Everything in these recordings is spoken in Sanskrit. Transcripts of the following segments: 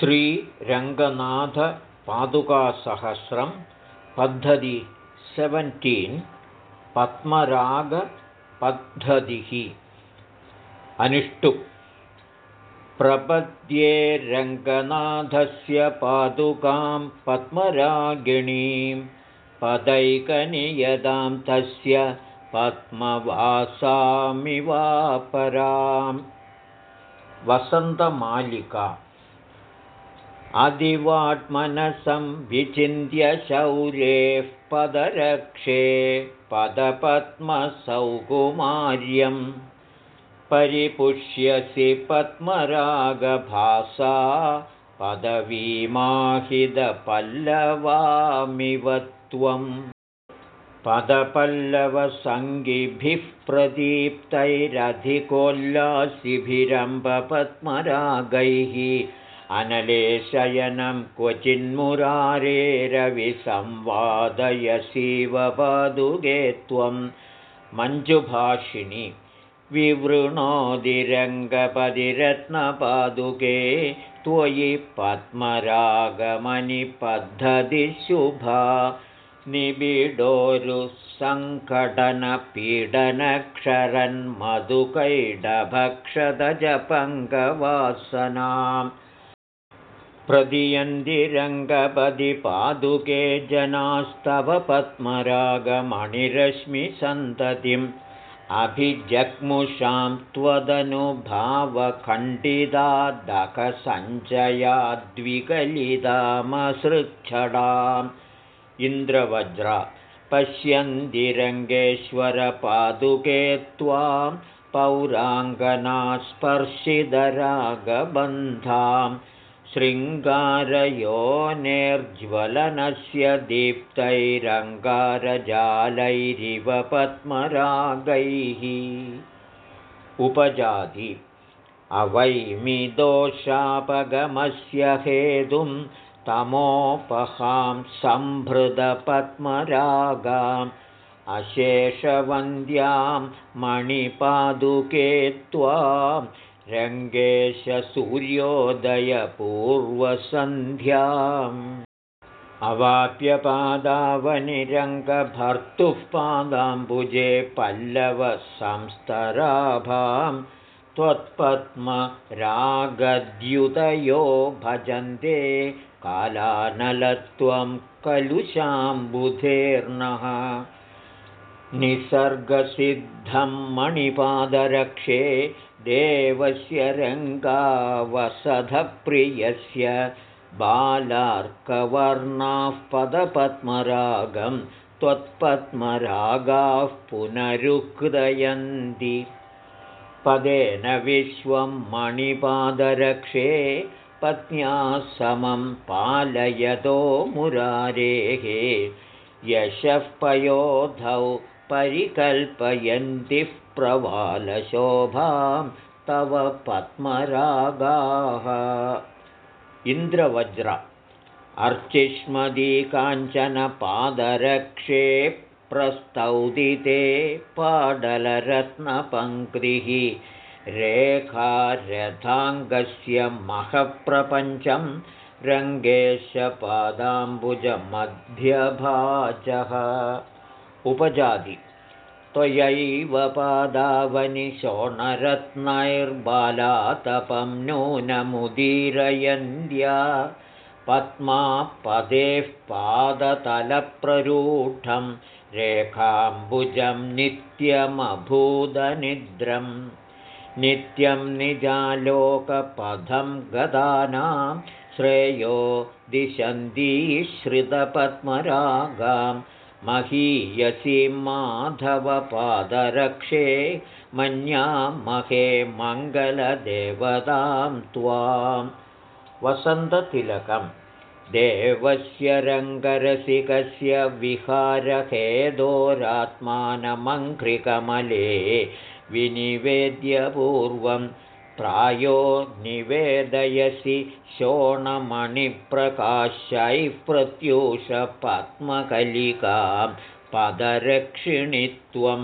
श्रीरङ्गनाथपादुकासहस्रं पद्धति सेवेन्टीन् पद्मरागपद्धतिः। अनिष्टु। प्रपद्ये रङ्गनाथस्य पादुकां पद्मरागिणीं पदैकनियदां तस्य पद्मवासामिवापरां वसन्तमालिका अधिवात्मनसं विचिन्त्य शौरेः पदरक्षे पदपद्मसौकुमार्यम् परिपुष्यसि पद्मरागभासा पदवीमाहितपल्लवामिव त्वम् पदपल्लवसङ्गिभिः प्रदीप्तैरधिकोल्लासिभिरम्बपद्मरागैः अनलेशयनं क्वचिन्मुरारेरविसंवादयसीव पादुगे त्वं मञ्जुभाषिणि विवृणोदिरङ्गपदिरत्नपादुके त्वयि पद्मरागमनिपद्धतिशुभा निबिडोरुसङ्कटनपीडनक्षरन्मधुकैडभक्षदजपङ्गवासनाम् प्रदियन्दिरङ्गपदिपादुके जनास्तव पद्मरागमणिरश्मिसन्ततिम्। अभिजग्मुषां त्वदनुभावखण्डितादकसञ्चयाद्विकलितामसृच्छडाम् इन्द्रवज्र पश्यन्दिरङ्गेश्वरपादुके त्वां पौराङ्गनास्पर्शिदरागबन्धां शृङ्गारयोनेर्ज्वलनस्य दीप्तैरङ्गारजालैरिव पद्मरागैः। उपजाति। अवैमिदोषापगमस्य हेतुं तमोपहां सम्भृतपद्मरागाम् अशेषवन्द्यां मणिपादुके त्वां रङ्गेशसूर्योदयपूर्वसन्ध्याम् अवाप्यपादावनिरङ्गभर्तुः पादाम्बुजे पल्लवसंस्तराभां त्वत्पद्मरागद्युतयो भजन्ते कालानलत्वं कलुषाम्बुधेर्नः निसर्गसिद्धं मणिपादरक्षे देवस्य रङ्गावसधप्रियस्य बालार्कवर्णाः पदपद्मरागं त्वत्पद्मरागाः पुनरुक्दयन्ति पदेन विश्वं मणिपादरक्षे पत्न्या समं पालयतो मुरारेः। यशः पयोधौ परिकल्पयन्तिः प्रवालशोभां तव पद्मरागाः। इन्द्रवज्र अर्चिष्मदी काञ्चनपादरक्षे प्रस्तौदिते पाडलरत्नपङ्क्तिः रेखारथाङ्गस्य महप्रपञ्चं रङ्गेशपादाम्बुजमध्यभाजः उपजाति। त्वयैव पादावनिशोणरत्नैर्बालातपं नूनमुदीरयन्द्या पद्मापदेः पादतलप्ररूढं रेखाम्बुजं नित्यमभूदनिद्रम् नित्यं निजालोकपथं गदानां। श्रेयो दिशन्तीश्रितपद्मरागां महीयसीं माधवपादरक्षे महे मङ्गलदेवतां त्वां। वसन्ततिलकं देवस्य रङ्गरसिकस्य विहारहेदोरात्मानमङ्घ्रिकमले विनिवेद्यपूर्वं प्रायो निवेदयसि शोणमणिप्रकाशैः प्रत्यूषपद्मकलिकां पदरक्षिणित्वं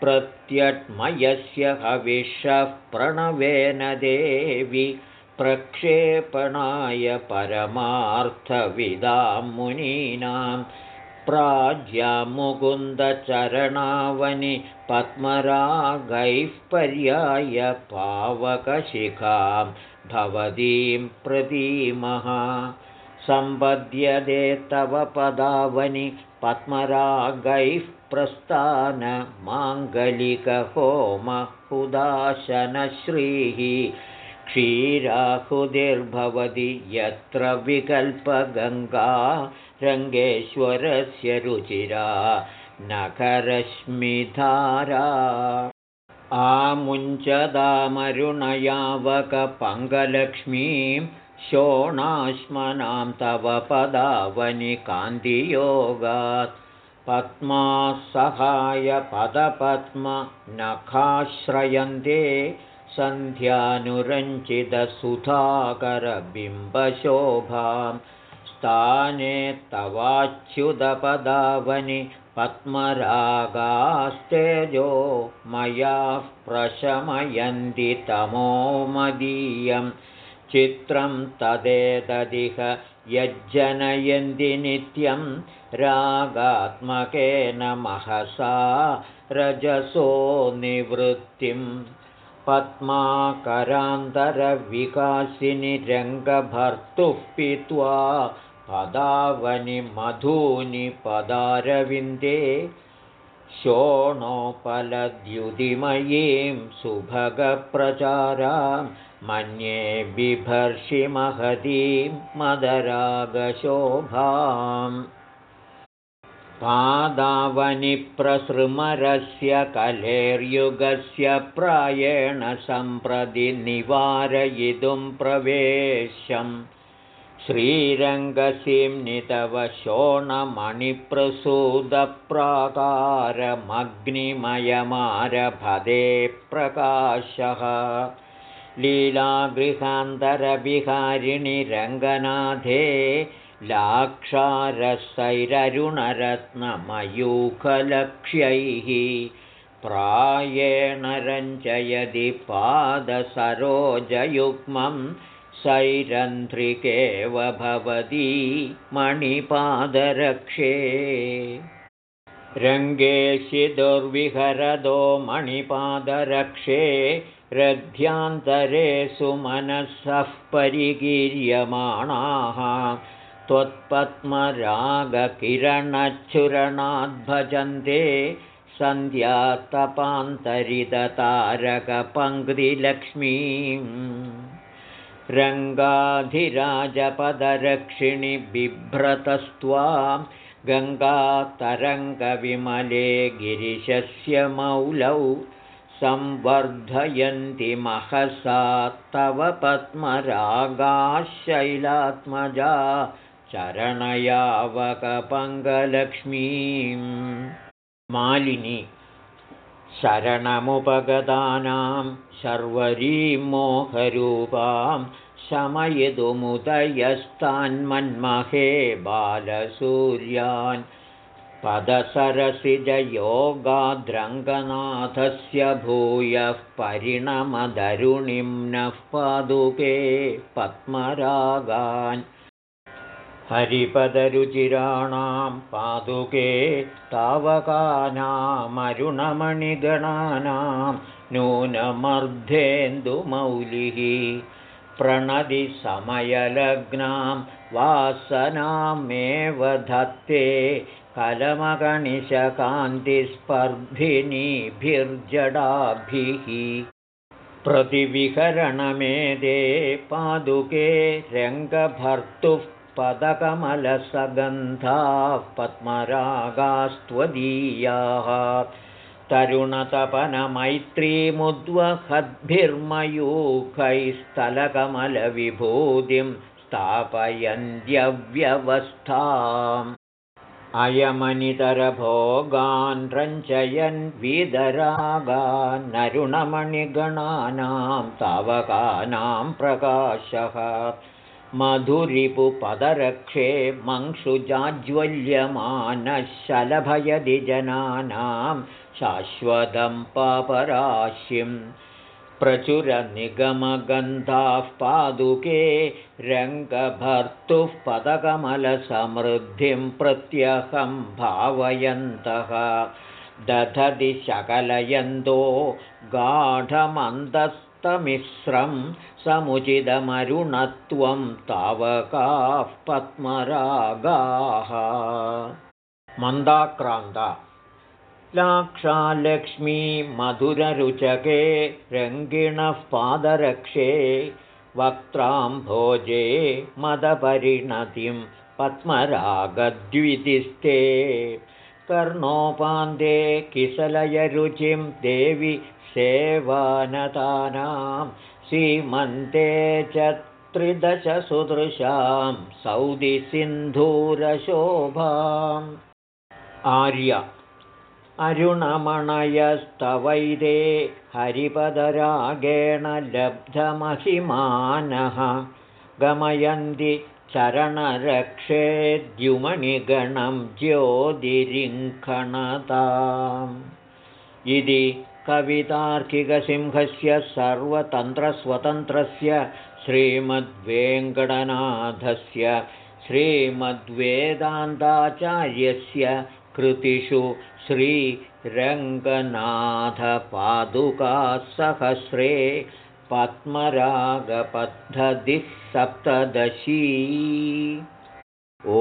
प्रत्यट्मयस्य हविषः प्रणवेन देवि प्रक्षेपणाय परमार्थविदां मुनीनां मुकुन्दचरणावनि पद्मरागैः पर्याय पावकशिखां भवतीं प्रतीमः सम्पद्यते तव पदावनि पद्मरागैः प्रस्थानमाङ्गलिकहोमहुदाशनश्रीः क्षीराहुतिर्भवति यत्र विकल्पगङ्गा रङ्गेश्वरस्य रुचिरा नखरश्मिधारा। आमुञ्चदामरुणयावकपङ्गलक्ष्मीं शोणाश्मनां तव पदावनिकान्तियोगात्। पद्मासहायपदपद्मनखाश्रयन्ते सन्ध्यानुरञ्चितसुधाकरबिम्बशोभां स्थाने तवाच्युतपदावनि पद्मरागास्तेजो मया प्रशमयन्ति तमोमदीयं चित्रं तदेतदिह यज्जनयन्ति नित्यं रागात्मकेन महसा रजसो निवृत्तिम् पद्माकरान्तरविकासिनि रङ्गभर्तुः पीत्वा पदावनि मधूनि पदारविन्दे शोणोपलद्युतिमयीं सुभगप्रचारां मन्ये बिभर्षि महतीं मदरागशोभाम् पादावनिप्रसृमरस्य कलेर्युगस्य प्रायेण सम्प्रति निवारयितुं प्रवेशम् श्रीरङ्गसीं प्रकाशः। लीलागृहान्तरविहारिणि रङ्गनाथे लाक्षारसैररुणरत्नमयूखलक्ष्यैः प्रायेण रञ्जयदि पादसरोजयुग्मं सैरन्ध्रिकेव भवती मणिपादरक्षे। रङ्गेशि दुर्विहरदो मणिपादरक्षे रथ्यान्तरे सुमनसः परिकीर्यमाणाः त्वत्पद्मरागकिरणच्छुरणाद्भजन्ते सन्ध्यातपान्तरिततारकपङ्क्तिलक्ष्मीं रङ्गाधिराजपदरक्षिणि बिभ्रतस्त्वां गङ्गातरङ्गविमले गिरिशस्य मौलौ संवर्धयन्ति महसा तव पद्मरागाशैलात्मजा चरणयावकपङ्गलक्ष्मीं मालिनी शरणमुपगतानां शर्वरीं मोहरूपां शमयितुमुदयस्तान्मन्महे बालसूर्यान्। पदसरसिजयोगाद्रङ्गनाथस्य भूयः परिणमदरुणिं नः पादुके पद्मरागान् हरिपदरुचिराणां पादुके तावकानामरुणमणिगणानां नूनमर्धेन्दुमौलिः प्रणदिसमयलग्नां वासनामेव धत्ते कलमगणिशकान्तिस्पर्धिनीभिर्जडाभिः प्रतिविहरणमेदे पादुके रङ्गभर्तुः पदकमलसगन्धाः पद्मरागास्त्वदीयाः तरुणतपनमैत्रीमुद्वहद्भिर्मयूखैस्तलकमलविभूतिं स्थापयन्त्यव्यवस्थाम्। अयमनितरभोगान् रञ्जयन् वीदरागान्नरुणमणिगणानां तावकानां प्रकाशः मधुरिपुपदरक्षे मङ्क्षुजाज्वल्यमानः शलभयदि जनानां शाश्वतं पापराशिं प्रचुरनिगमगन्धाः पादुके रङ्गभर्तुः पदकमलसमृद्धिं प्रत्यहं भावयन्तः। दधति शकलयन्तो गाढमन्दस्तमिश्रं समुचितमरुणत्वं तावकाः पद्मरागाः। मन्दाक्रान्ता। लाक्षालक्ष्मी मधुररुचके रङ्गिणः पादरक्षे वक्त्रां भोजे मदपरिणतिं पद्मरागद्वितिस्ते। कर्णोपान्ते किसलयरुचिं देवि सेवानतानां सीमन्ते च त्रिदशसुदृशां सौदिसिन्धूरशोभाम्। आर्य अरुणमणयस्तवैरे हरिपदरागेण लब्धमहिमानः गमयन्ति चरणरक्षेद्युमणिगणं ज्योतिरिङ्खणताम्। इति कवितार्किकसिंहस्य सर्वतन्त्रस्वतन्त्रस्य श्रीमद्वेङ्कटनाथस्य श्रीमद्वेदान्ताचार्यस्य कृतिषु श्रीरङ्गनाथपादुकासहस्रे पद्मरागपद्धतिः सप्तदशी। ओ